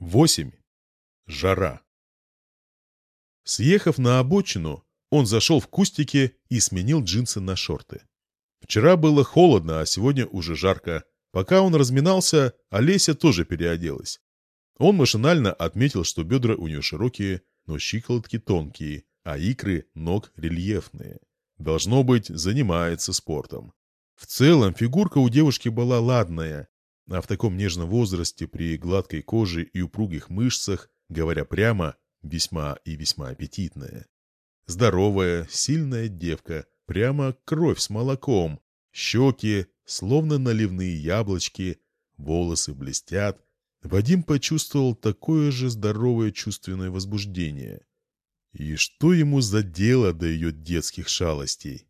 8. Жара. Съехав на обочину, он зашел в кустики и сменил джинсы на шорты. Вчера было холодно, а сегодня уже жарко. Пока он разминался, Олеся тоже переоделась. Он машинально отметил, что бедра у нее широкие, но щиколотки тонкие, а икры ног рельефные. Должно быть, занимается спортом. В целом, фигурка у девушки была ладная, а в таком нежном возрасте при гладкой коже и упругих мышцах, говоря прямо, весьма и весьма аппетитная. Здоровая, сильная девка, прямо кровь с молоком, щеки, словно наливные яблочки, волосы блестят. Вадим почувствовал такое же здоровое чувственное возбуждение. И что ему за дело до ее детских шалостей?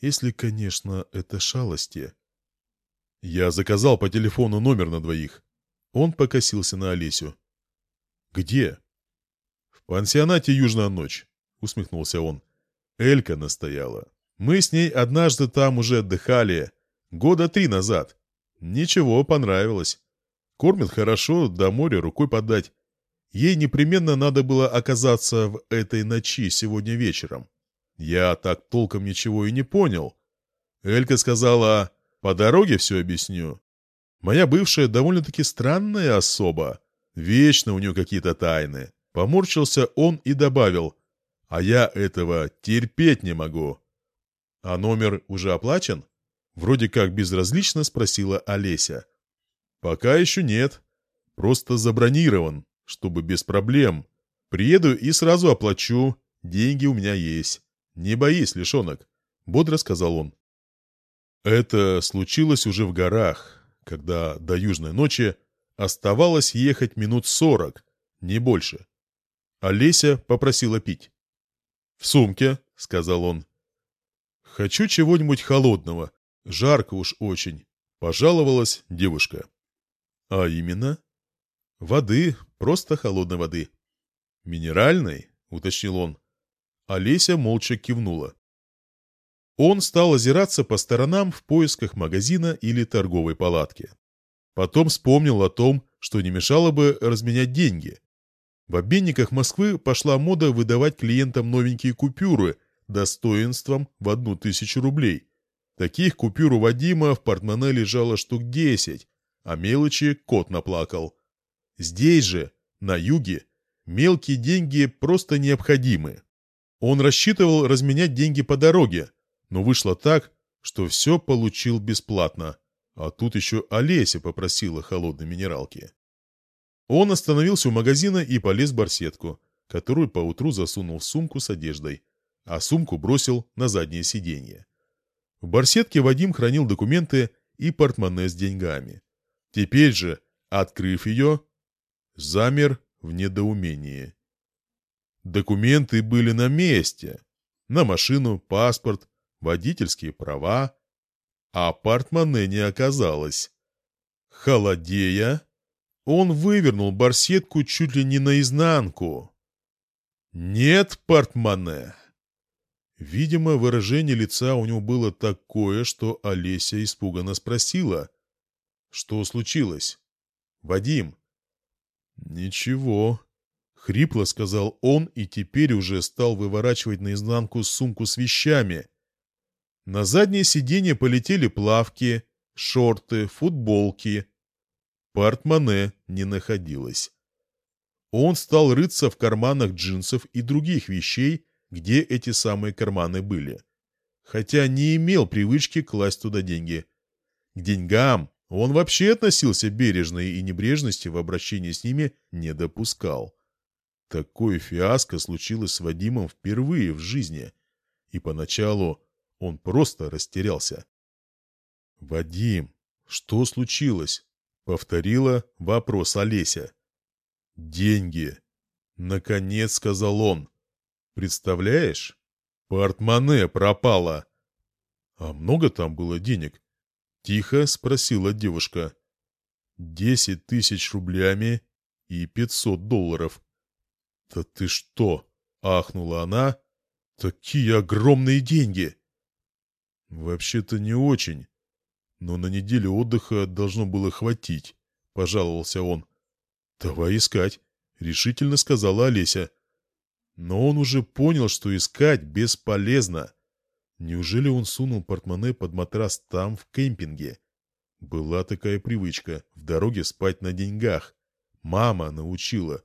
Если, конечно, это шалости. Я заказал по телефону номер на двоих. Он покосился на Олесю. «Где?» «В пансионате «Южная ночь», — усмехнулся он. Элька настояла. «Мы с ней однажды там уже отдыхали. Года три назад. Ничего, понравилось. Кормят хорошо, до моря рукой подать. Ей непременно надо было оказаться в этой ночи сегодня вечером. Я так толком ничего и не понял. Элька сказала, по дороге все объясню. Моя бывшая довольно-таки странная особа. Вечно у нее какие-то тайны. Поморщился он и добавил. А я этого терпеть не могу. А номер уже оплачен? Вроде как безразлично спросила Олеся. Пока еще нет. Просто забронирован, чтобы без проблем. Приеду и сразу оплачу. Деньги у меня есть. Не боись, лишонок, бодро сказал он. Это случилось уже в горах, когда до южной ночи оставалось ехать минут сорок, не больше. Олеся попросила пить. «В сумке», — сказал он. «Хочу чего-нибудь холодного. Жарко уж очень», — пожаловалась девушка. «А именно?» «Воды, просто холодной воды». «Минеральной?» — уточнил он. Олеся молча кивнула. Он стал озираться по сторонам в поисках магазина или торговой палатки. Потом вспомнил о том, что не мешало бы разменять деньги. В обменниках Москвы пошла мода выдавать клиентам новенькие купюры достоинством в одну тысячу рублей. Таких купюр у Вадима в портмоне лежало штук десять, а мелочи кот наплакал. Здесь же, на юге, мелкие деньги просто необходимы. Он рассчитывал разменять деньги по дороге, но вышло так, что все получил бесплатно, а тут еще Олеся попросила холодной минералки. Он остановился у магазина и полез в барсетку, которую поутру засунул в сумку с одеждой, а сумку бросил на заднее сиденье. В барсетке Вадим хранил документы и портмоне с деньгами. Теперь же, открыв ее, замер в недоумении. Документы были на месте. На машину, паспорт, водительские права, а портмоне не оказалось. Холодея, он вывернул барсетку чуть ли не наизнанку. «Нет портмоне!» Видимо, выражение лица у него было такое, что Олеся испуганно спросила. «Что случилось?» «Вадим?» «Ничего», — хрипло сказал он и теперь уже стал выворачивать наизнанку сумку с вещами. На заднее сиденье полетели плавки, шорты, футболки. Портмоне не находилось. Он стал рыться в карманах джинсов и других вещей, где эти самые карманы были. Хотя не имел привычки класть туда деньги. К деньгам он вообще относился бережно и небрежности в обращении с ними не допускал. Такое фиаско случилось с Вадимом впервые в жизни. И поначалу он просто растерялся. «Вадим, что случилось?» — повторила вопрос Олеся. «Деньги!» — наконец сказал он. «Представляешь? Портмоне пропало!» «А много там было денег?» — тихо спросила девушка. «Десять тысяч рублями и пятьсот долларов». «Да ты что?» — ахнула она. «Такие огромные деньги!» «Вообще-то не очень. Но на неделю отдыха должно было хватить», — пожаловался он. «Давай искать», — решительно сказала Олеся. Но он уже понял, что искать бесполезно. Неужели он сунул портмоне под матрас там, в кемпинге? Была такая привычка — в дороге спать на деньгах. Мама научила.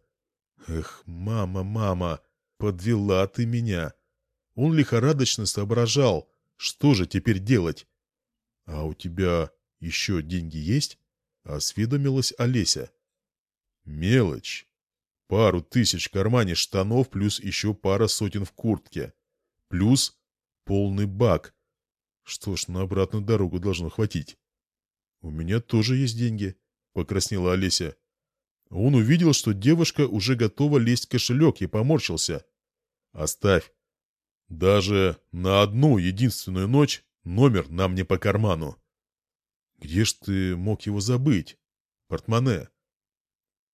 Эх, мама, мама, подвела ты меня. Он лихорадочно соображал, что же теперь делать. А у тебя еще деньги есть? Осведомилась Олеся. Мелочь. Пару тысяч в кармане штанов, плюс еще пара сотен в куртке. Плюс полный бак. Что ж, на обратную дорогу должно хватить. «У меня тоже есть деньги», — покраснела Олеся. Он увидел, что девушка уже готова лезть в кошелек и поморщился. «Оставь. Даже на одну единственную ночь номер нам не по карману». «Где ж ты мог его забыть? Портмоне?»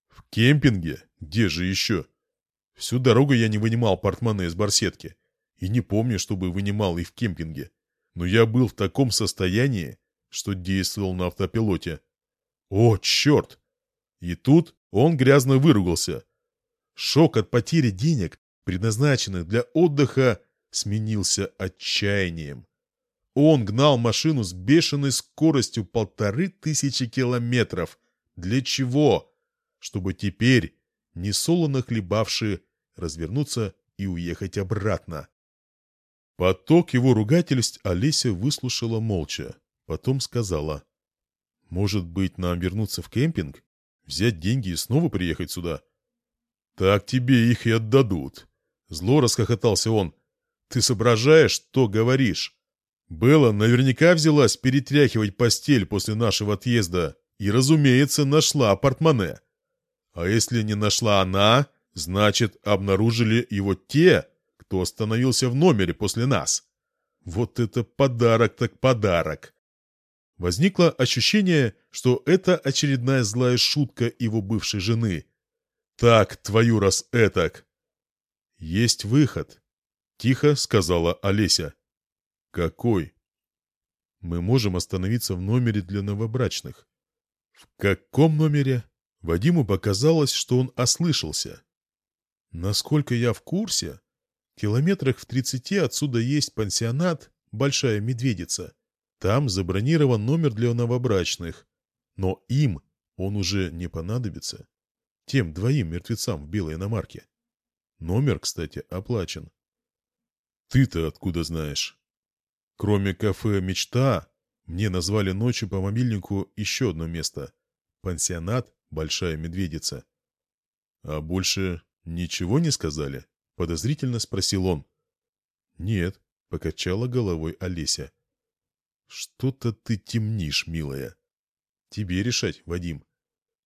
«В кемпинге? Где же еще?» Всю дорогу я не вынимал портмоне из барсетки. И не помню, чтобы вынимал и в кемпинге. Но я был в таком состоянии, что действовал на автопилоте. О, черт! И тут он грязно выругался. Шок от потери денег, предназначенных для отдыха, сменился отчаянием. Он гнал машину с бешеной скоростью полторы тысячи километров. Для чего? Чтобы теперь, не солоно хлебавшие, развернуться и уехать обратно. Поток его ругательств Олеся выслушала молча. Потом сказала. «Может быть, нам вернуться в кемпинг? Взять деньги и снова приехать сюда?» «Так тебе их и отдадут». Зло расхохотался он. «Ты соображаешь, что говоришь?» Белла наверняка взялась перетряхивать постель после нашего отъезда и, разумеется, нашла портмоне. А если не нашла она, значит, обнаружили его те, кто остановился в номере после нас. Вот это подарок так подарок. Возникло ощущение, что это очередная злая шутка его бывшей жены. «Так, твою раз этак!» «Есть выход», — тихо сказала Олеся. «Какой?» «Мы можем остановиться в номере для новобрачных». «В каком номере?» Вадиму показалось, что он ослышался. «Насколько я в курсе, километрах в тридцати отсюда есть пансионат «Большая медведица». Там забронирован номер для новобрачных. Но им он уже не понадобится. Тем двоим мертвецам в белой иномарке. Номер, кстати, оплачен. Ты-то откуда знаешь? Кроме кафе «Мечта», мне назвали ночью по мобильнику еще одно место. Пансионат «Большая медведица». А больше ничего не сказали? Подозрительно спросил он. Нет, покачала головой Олеся. «Что-то ты темнишь, милая. Тебе решать, Вадим.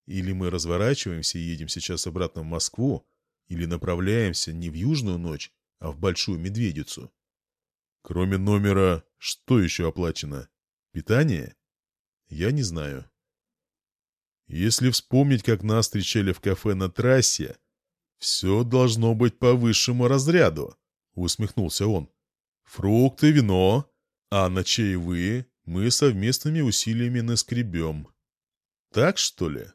Или мы разворачиваемся и едем сейчас обратно в Москву, или направляемся не в Южную ночь, а в Большую Медведицу. Кроме номера, что еще оплачено? Питание? Я не знаю. Если вспомнить, как нас встречали в кафе на трассе, все должно быть по высшему разряду, усмехнулся он. Фрукты, вино, а на чаевые мы совместными усилиями наскребем. Так, что ли?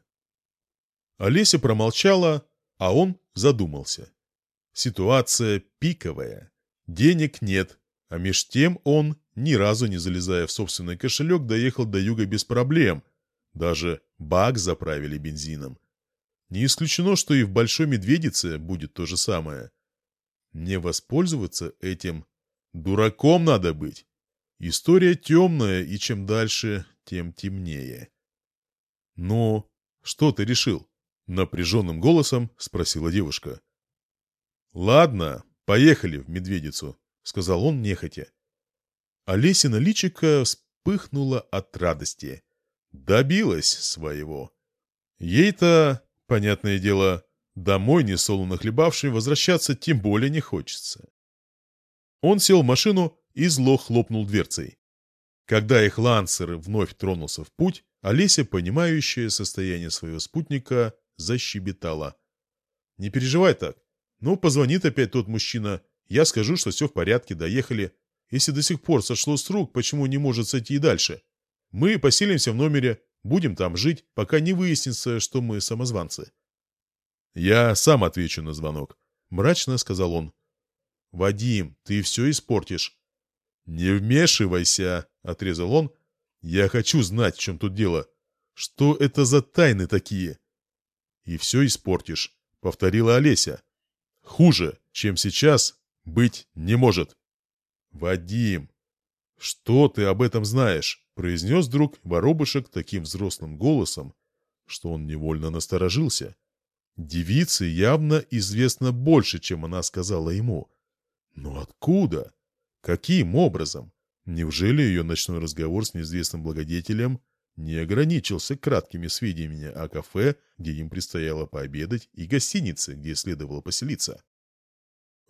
Олеся промолчала, а он задумался. Ситуация пиковая. Денег нет, а меж тем он, ни разу не залезая в собственный кошелек, доехал до юга без проблем. Даже бак заправили бензином. Не исключено, что и в Большой Медведице будет то же самое. Не воспользоваться этим дураком надо быть. История темная, и чем дальше, тем темнее. «Ну, что ты решил?» — напряженным голосом спросила девушка. «Ладно, поехали в Медведицу», — сказал он нехотя. Олесина личико вспыхнула от радости. Добилась своего. Ей-то, понятное дело, домой не солоно хлебавшей возвращаться тем более не хочется. Он сел в машину и зло хлопнул дверцей. Когда их лансер вновь тронулся в путь, Олеся, понимающая состояние своего спутника, защебетала. «Не переживай так. Ну, позвонит опять тот мужчина. Я скажу, что все в порядке, доехали. Если до сих пор сошло с рук, почему не может сойти и дальше? Мы поселимся в номере, будем там жить, пока не выяснится, что мы самозванцы. «Я сам отвечу на звонок», — мрачно сказал он. «Вадим, ты все испортишь». «Не вмешивайся», — отрезал он. «Я хочу знать, в чем тут дело. Что это за тайны такие?» «И все испортишь», — повторила Олеся. «Хуже, чем сейчас, быть не может». «Вадим, что ты об этом знаешь?» — произнес вдруг воробышек таким взрослым голосом, что он невольно насторожился. Девице явно известно больше, чем она сказала ему. Но откуда? Каким образом? Неужели ее ночной разговор с неизвестным благодетелем не ограничился краткими сведениями о кафе, где им предстояло пообедать, и гостинице, где следовало поселиться?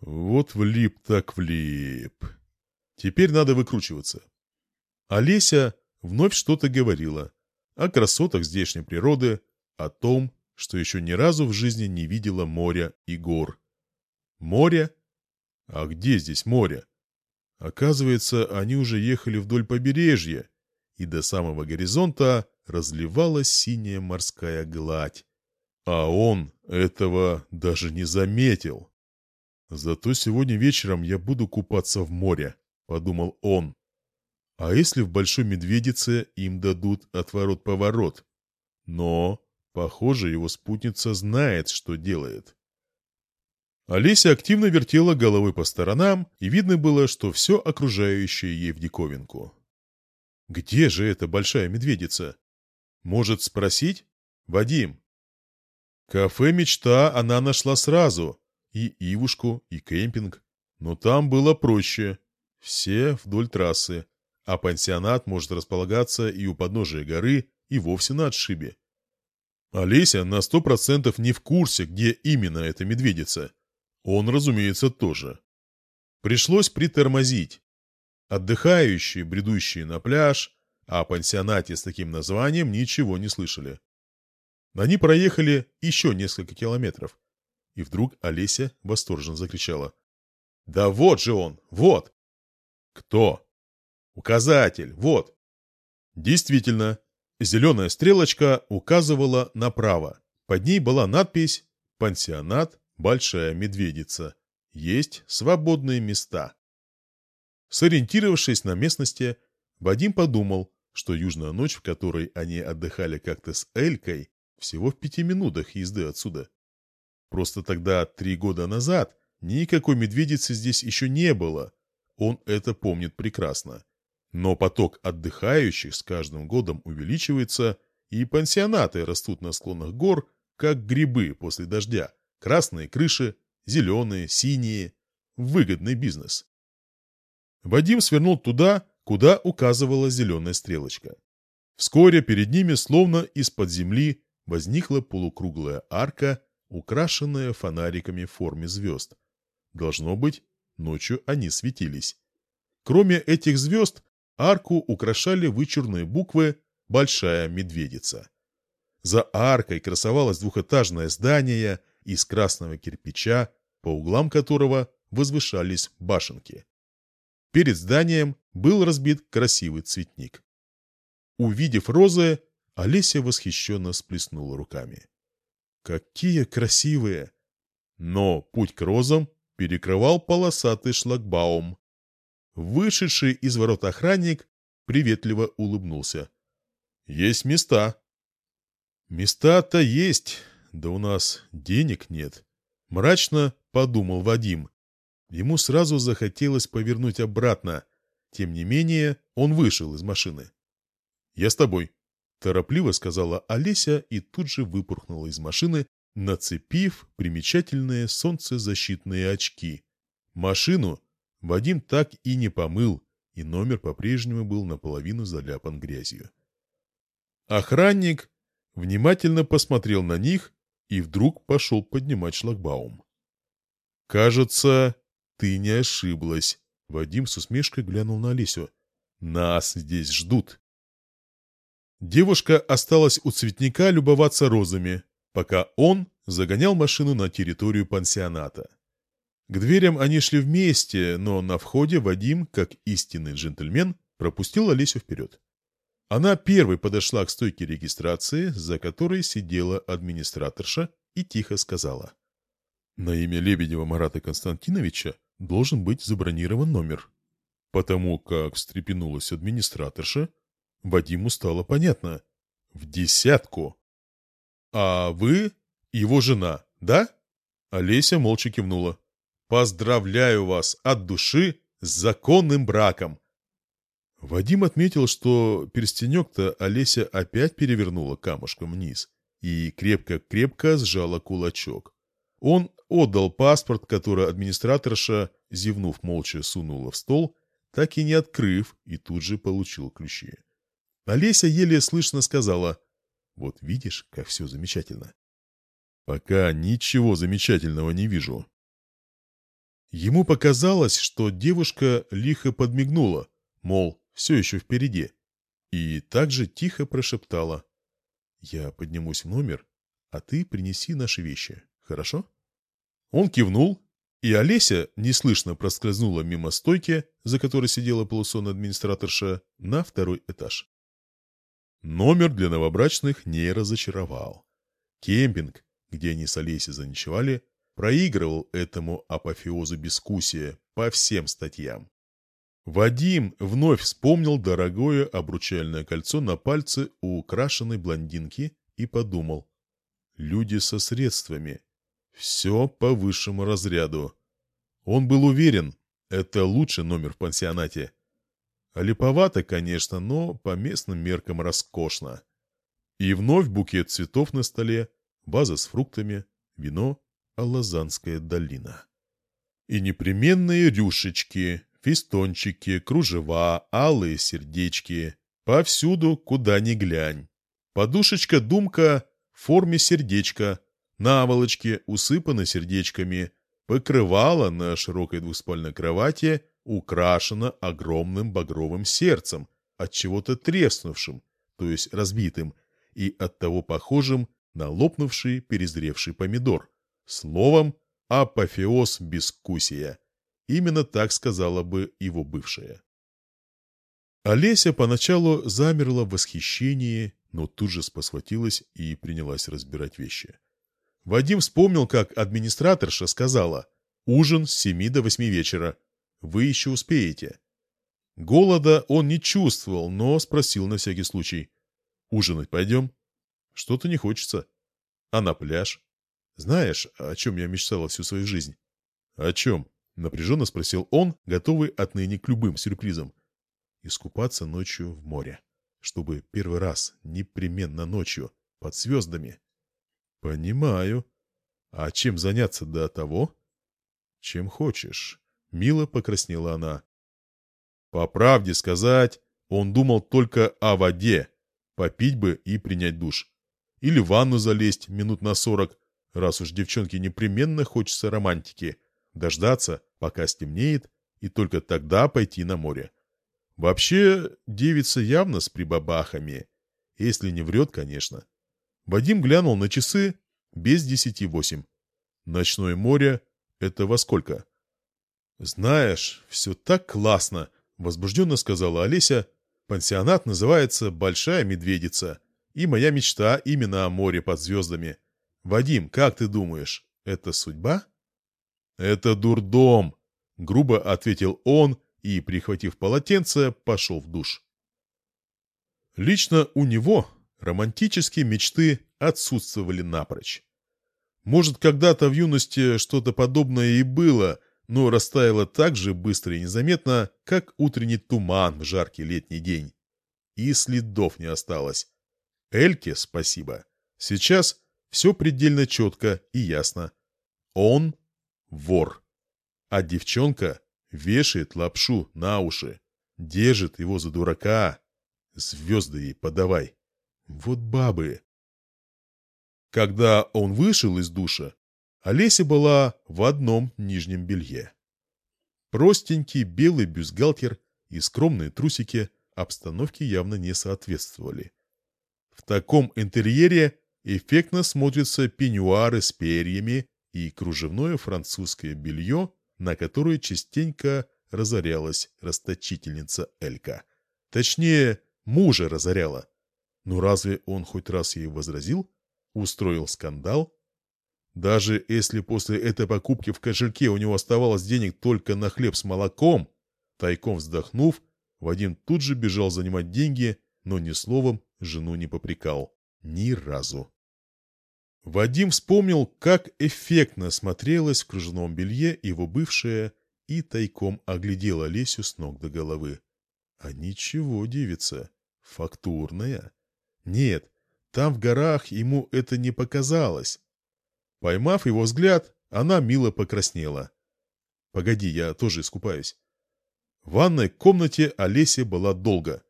Вот влип так влип. Теперь надо выкручиваться. Олеся вновь что-то говорила о красотах здешней природы, о том, что еще ни разу в жизни не видела моря и гор. Море? А где здесь море? Оказывается, они уже ехали вдоль побережья, и до самого горизонта разливалась синяя морская гладь. А он этого даже не заметил. «Зато сегодня вечером я буду купаться в море», — подумал он. «А если в Большой Медведице им дадут отворот-поворот? Но Похоже, его спутница знает, что делает. Олеся активно вертела головой по сторонам, и видно было, что все окружающее ей в диковинку. «Где же эта большая медведица? Может спросить? Вадим?» Кафе «Мечта» она нашла сразу. И Ивушку, и кемпинг. Но там было проще. Все вдоль трассы. А пансионат может располагаться и у подножия горы, и вовсе на отшибе. Олеся на сто процентов не в курсе, где именно эта медведица. Он, разумеется, тоже. Пришлось притормозить. Отдыхающие, бредущие на пляж, а о пансионате с таким названием ничего не слышали. Они проехали еще несколько километров. И вдруг Олеся восторженно закричала. «Да вот же он! Вот!» «Кто?» «Указатель! Вот!» Действительно, Зеленая стрелочка указывала направо. Под ней была надпись «Пансионат Большая Медведица». Есть свободные места. Сориентировавшись на местности, Вадим подумал, что южная ночь, в которой они отдыхали как-то с Элькой, всего в пяти минутах езды отсюда. Просто тогда, три года назад, никакой медведицы здесь еще не было. Он это помнит прекрасно. Но поток отдыхающих с каждым годом увеличивается, и пансионаты растут на склонах гор, как грибы после дождя. Красные крыши, зеленые, синие. Выгодный бизнес. Вадим свернул туда, куда указывала зеленая стрелочка. Вскоре перед ними, словно из-под земли, возникла полукруглая арка, украшенная фонариками в форме звезд. Должно быть, ночью они светились. Кроме этих звезд, Арку украшали вычурные буквы «Большая медведица». За аркой красовалось двухэтажное здание из красного кирпича, по углам которого возвышались башенки. Перед зданием был разбит красивый цветник. Увидев розы, Олеся восхищенно сплеснула руками. «Какие красивые!» Но путь к розам перекрывал полосатый шлагбаум, Вышедший из ворот охранник приветливо улыбнулся. «Есть места». «Места-то есть, да у нас денег нет», — мрачно подумал Вадим. Ему сразу захотелось повернуть обратно. Тем не менее, он вышел из машины. «Я с тобой», — торопливо сказала Олеся и тут же выпорхнула из машины, нацепив примечательные солнцезащитные очки. Машину Вадим так и не помыл, и номер по-прежнему был наполовину заляпан грязью. Охранник внимательно посмотрел на них и вдруг пошел поднимать шлагбаум. «Кажется, ты не ошиблась», — Вадим с усмешкой глянул на Олесю. «Нас здесь ждут». Девушка осталась у цветника любоваться розами, пока он загонял машину на территорию пансионата. К дверям они шли вместе, но на входе Вадим, как истинный джентльмен, пропустил Олесю вперед. Она первой подошла к стойке регистрации, за которой сидела администраторша, и тихо сказала. «На имя Лебедева Марата Константиновича должен быть забронирован номер». Потому как встрепенулась администраторша, Вадиму стало понятно. В десятку. «А вы его жена, да?» Олеся молча кивнула. «Поздравляю вас от души с законным браком!» Вадим отметил, что перстенек-то Олеся опять перевернула камушком вниз и крепко-крепко сжала кулачок. Он отдал паспорт, который администраторша, зевнув молча, сунула в стол, так и не открыв, и тут же получил ключи. Олеся еле слышно сказала, «Вот видишь, как все замечательно». «Пока ничего замечательного не вижу». Ему показалось, что девушка лихо подмигнула, мол, все еще впереди, и также тихо прошептала, «Я поднимусь в номер, а ты принеси наши вещи, хорошо?» Он кивнул, и Олеся неслышно проскользнула мимо стойки, за которой сидела полусонная администраторша, на второй этаж. Номер для новобрачных не разочаровал. Кемпинг, где они с Олесей заночевали, проигрывал этому апофеозу бескусия по всем статьям. Вадим вновь вспомнил дорогое обручальное кольцо на пальце у украшенной блондинки и подумал. Люди со средствами. Все по высшему разряду. Он был уверен, это лучший номер в пансионате. Липовато, конечно, но по местным меркам роскошно. И вновь букет цветов на столе, ваза с фруктами, вино, Алазанская долина. И непременные рюшечки, фистончики, кружева, алые сердечки. Повсюду, куда ни глянь. Подушечка-думка в форме сердечка, наволочки усыпаны сердечками, покрывало на широкой двуспальной кровати украшено огромным багровым сердцем, от чего-то треснувшим, то есть разбитым, и оттого похожим на лопнувший перезревший помидор. Словом, апофеоз бескусия. Именно так сказала бы его бывшая. Олеся поначалу замерла в восхищении, но тут же спохватилась и принялась разбирать вещи. Вадим вспомнил, как администраторша сказала «Ужин с семи до восьми вечера. Вы еще успеете». Голода он не чувствовал, но спросил на всякий случай «Ужинать пойдем?» «Что-то не хочется». «А на пляж?» «Знаешь, о чем я мечтала всю свою жизнь?» «О чем?» Напряженно спросил он, готовый отныне к любым сюрпризам. Искупаться ночью в море. Чтобы первый раз, непременно ночью, под звездами. Понимаю. А чем заняться до того? Чем хочешь. Мило покраснела она. По правде сказать, он думал только о воде. Попить бы и принять душ. Или в ванну залезть минут на сорок, раз уж девчонке непременно хочется романтики. Дождаться, пока стемнеет, и только тогда пойти на море. Вообще, девица явно с прибабахами. Если не врет, конечно. Вадим глянул на часы без десяти восемь. Ночное море — это во сколько? «Знаешь, все так классно!» — возбужденно сказала Олеся. «Пансионат называется «Большая медведица». И моя мечта именно о море под звездами. Вадим, как ты думаешь, это судьба?» «Это дурдом!» — грубо ответил он и, прихватив полотенце, пошел в душ. Лично у него романтические мечты отсутствовали напрочь. Может, когда-то в юности что-то подобное и было, но растаяло так же быстро и незаметно, как утренний туман в жаркий летний день. И следов не осталось. Эльке спасибо. Сейчас все предельно четко и ясно. Он вор. А девчонка вешает лапшу на уши, держит его за дурака. Звезды ей подавай. Вот бабы. Когда он вышел из душа, Олеся была в одном нижнем белье. Простенький белый бюстгальтер и скромные трусики обстановке явно не соответствовали. В таком интерьере эффектно смотрятся пеньюары с перьями и кружевное французское белье, на которое частенько разорялась расточительница Элька. Точнее, мужа разоряла. Но разве он хоть раз ей возразил? Устроил скандал? Даже если после этой покупки в кошельке у него оставалось денег только на хлеб с молоком, тайком вздохнув, Вадим тут же бежал занимать деньги, но ни словом жену не попрекал. Ни разу. Вадим вспомнил, как эффектно смотрелась в кружевном белье его бывшая и тайком оглядела Лесю с ног до головы. А ничего, девица, фактурная. Нет, там в горах ему это не показалось. Поймав его взгляд, она мило покраснела. «Погоди, я тоже искупаюсь». В ванной комнате Олеся была долго.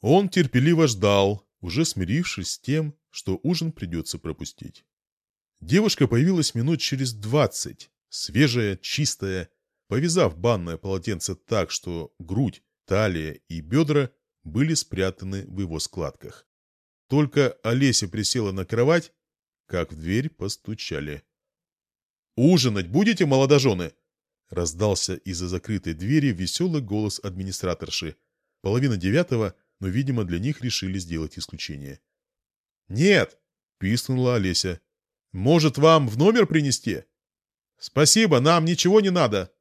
Он терпеливо ждал, уже смирившись с тем, что ужин придется пропустить. Девушка появилась минут через двадцать, свежая, чистая, повязав банное полотенце так, что грудь, талия и бедра были спрятаны в его складках. Только Олеся присела на кровать, как в дверь постучали. «Ужинать будете, молодожены?» Раздался из-за закрытой двери веселый голос администраторши. Половина девятого, но, видимо, для них решили сделать исключение. «Нет!» — пискнула Олеся. «Может, вам в номер принести?» «Спасибо, нам ничего не надо!»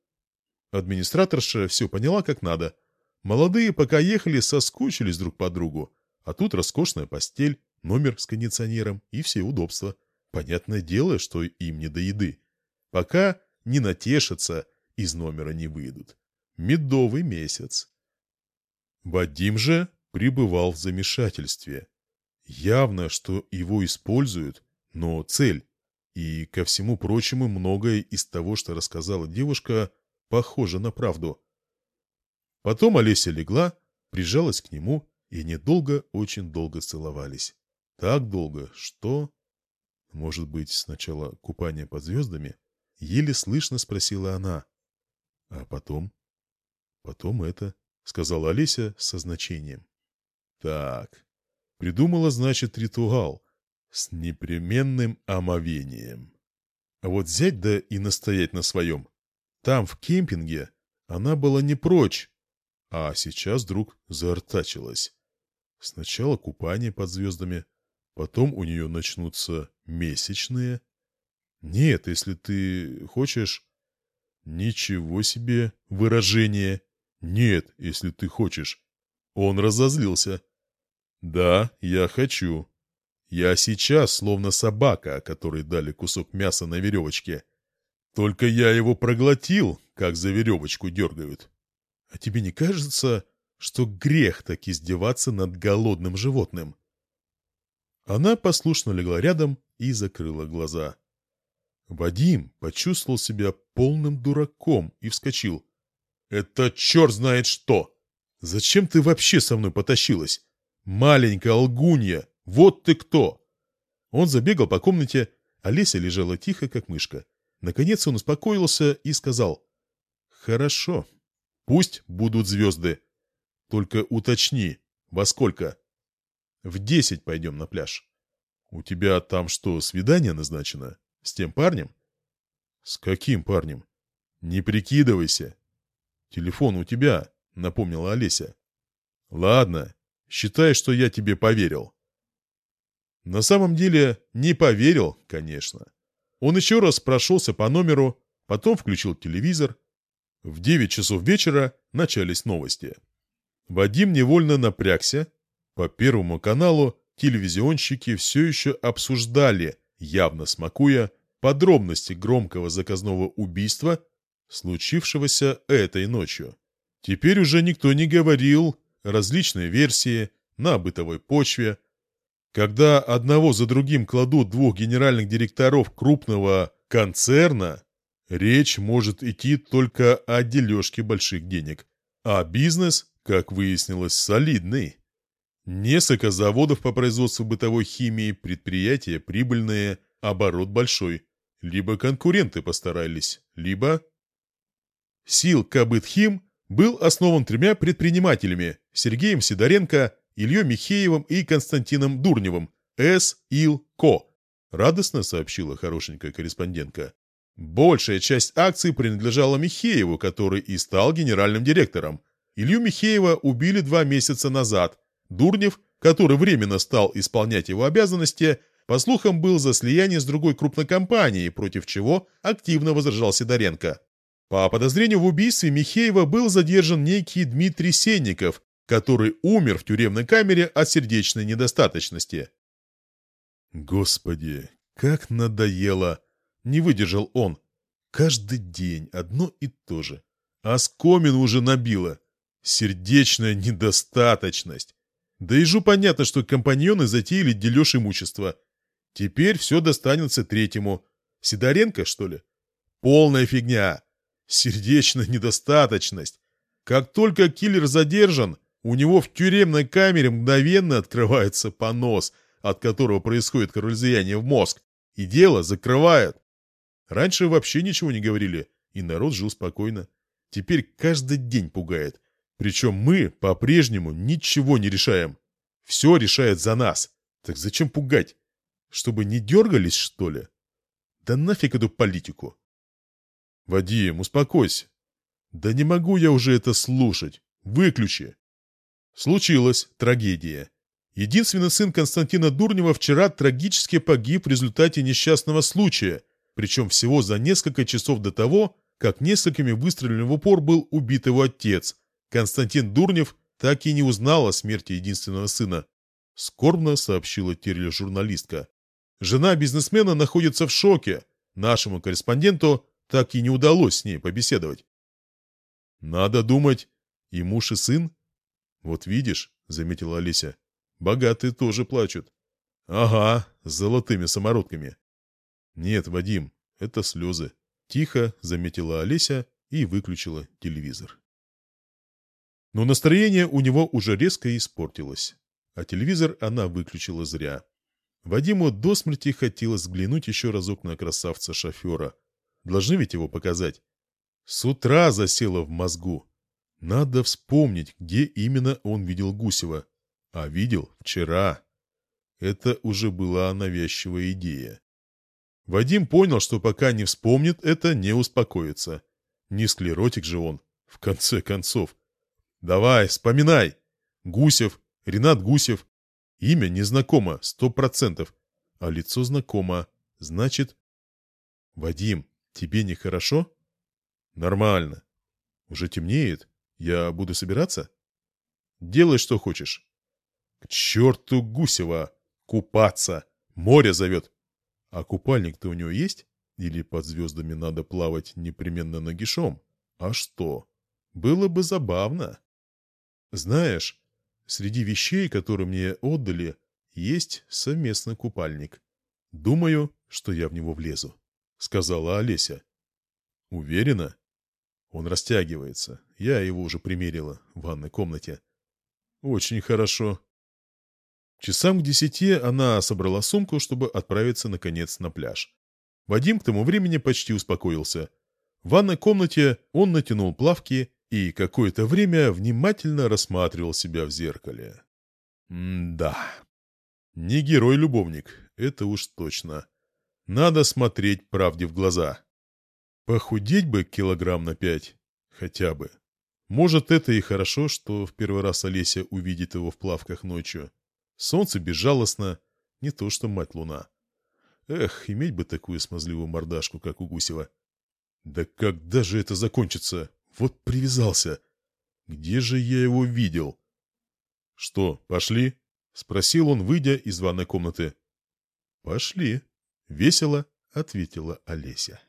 Администраторша все поняла как надо. Молодые, пока ехали, соскучились друг по другу. А тут роскошная постель, номер с кондиционером и все удобства. Понятное дело, что им не до еды. Пока не натешатся, из номера не выйдут. Медовый месяц. Вадим же пребывал в замешательстве. Явно, что его используют, но цель. И, ко всему прочему, многое из того, что рассказала девушка, похоже на правду. Потом Олеся легла, прижалась к нему, и недолго, очень долго целовались. Так долго, что... Может быть, сначала купание под звездами? Еле слышно спросила она. А потом? Потом это, сказала Олеся со значением. Так, Придумала, значит, ритуал с непременным омовением. А вот взять да и настоять на своем. Там, в кемпинге, она была не прочь, а сейчас вдруг заортачилась. Сначала купание под звездами, потом у нее начнутся месячные. Нет, если ты хочешь... Ничего себе выражение. Нет, если ты хочешь. Он разозлился. «Да, я хочу. Я сейчас словно собака, которой дали кусок мяса на веревочке. Только я его проглотил, как за веревочку дергают. А тебе не кажется, что грех так издеваться над голодным животным?» Она послушно легла рядом и закрыла глаза. Вадим почувствовал себя полным дураком и вскочил. «Это черт знает что! Зачем ты вообще со мной потащилась? «Маленькая лгунья! Вот ты кто!» Он забегал по комнате, а Леся лежала тихо, как мышка. Наконец он успокоился и сказал. «Хорошо. Пусть будут звезды. Только уточни, во сколько?» «В десять пойдем на пляж». «У тебя там что, свидание назначено? С тем парнем?» «С каким парнем?» «Не прикидывайся». «Телефон у тебя», — напомнила Олеся. «Ладно, Считай, что я тебе поверил». На самом деле не поверил, конечно. Он еще раз прошелся по номеру, потом включил телевизор. В 9 часов вечера начались новости. Вадим невольно напрягся. По Первому каналу телевизионщики все еще обсуждали, явно смакуя, подробности громкого заказного убийства, случившегося этой ночью. Теперь уже никто не говорил различные версии на бытовой почве. Когда одного за другим кладут двух генеральных директоров крупного концерна, речь может идти только о дележке больших денег. А бизнес, как выяснилось, солидный. Несколько заводов по производству бытовой химии, предприятия прибыльные, оборот большой. Либо конкуренты постарались, либо... Сил Кабытхим был основан тремя предпринимателями – Сергеем Сидоренко, Ильей Михеевым и Константином Дурневым, С. Ил Ко. Радостно сообщила хорошенькая корреспондентка. Большая часть акций принадлежала Михееву, который и стал генеральным директором. Илью Михеева убили два месяца назад, Дурнев, который временно стал исполнять его обязанности, по слухам, был за слияние с другой крупной компанией, против чего активно возражал Сидоренко. По подозрению в убийстве Михеева был задержан некий Дмитрий Сенников, который умер в тюремной камере от сердечной недостаточности. Господи, как надоело! Не выдержал он. Каждый день одно и то же. А скомин уже набило. Сердечная недостаточность. Да ежу понятно, что компаньоны затеяли дележ имущества. Теперь все достанется третьему. Сидоренко, что ли? Полная фигня. Сердечная недостаточность. Как только киллер задержан, у него в тюремной камере мгновенно открывается понос, от которого происходит кровоизлияние в мозг, и дело закрывают. Раньше вообще ничего не говорили, и народ жил спокойно. Теперь каждый день пугает. Причем мы по-прежнему ничего не решаем. Все решает за нас. Так зачем пугать? Чтобы не дергались, что ли? Да нафиг эту политику. Вадим, успокойся. Да не могу я уже это слушать. Выключи. Случилась трагедия. Единственный сын Константина Дурнева вчера трагически погиб в результате несчастного случая, причем всего за несколько часов до того, как несколькими выстрелами в упор был убит его отец. Константин Дурнев так и не узнал о смерти единственного сына. Скорбно сообщила тележурналистка. Жена бизнесмена находится в шоке. Нашему корреспонденту так и не удалось с ней побеседовать. Надо думать, и муж, и сын. Вот видишь, заметила Олеся, богатые тоже плачут. Ага, с золотыми самородками. Нет, Вадим, это слезы. Тихо заметила Олеся и выключила телевизор. Но настроение у него уже резко испортилось. А телевизор она выключила зря. Вадиму до смерти хотелось взглянуть еще разок на красавца-шофера. Должны ведь его показать. С утра засело в мозгу. Надо вспомнить, где именно он видел Гусева. А видел вчера. Это уже была навязчивая идея. Вадим понял, что пока не вспомнит, это не успокоится. Не склеротик же он, в конце концов. Давай, вспоминай. Гусев, Ренат Гусев. Имя незнакомо, сто процентов. А лицо знакомо. Значит... Вадим, тебе нехорошо? Нормально. Уже темнеет. Я буду собираться? Делай, что хочешь. К черту Гусева! Купаться! Море зовет! А купальник-то у него есть? Или под звездами надо плавать непременно нагишом? А что? Было бы забавно. Знаешь, среди вещей, которые мне отдали, есть совместный купальник. Думаю, что я в него влезу, — сказала Олеся. Уверена? Он растягивается. Я его уже примерила в ванной комнате. Очень хорошо. Часам к десяти она собрала сумку, чтобы отправиться, наконец, на пляж. Вадим к тому времени почти успокоился. В ванной комнате он натянул плавки и какое-то время внимательно рассматривал себя в зеркале. М-да. Не герой-любовник, это уж точно. Надо смотреть правде в глаза. Похудеть бы килограмм на пять. Хотя бы. Может, это и хорошо, что в первый раз Олеся увидит его в плавках ночью. Солнце безжалостно, не то что мать луна. Эх, иметь бы такую смазливую мордашку, как у Гусева. Да когда же это закончится? Вот привязался. Где же я его видел? Что, пошли? Спросил он, выйдя из ванной комнаты. Пошли. Весело ответила Олеся.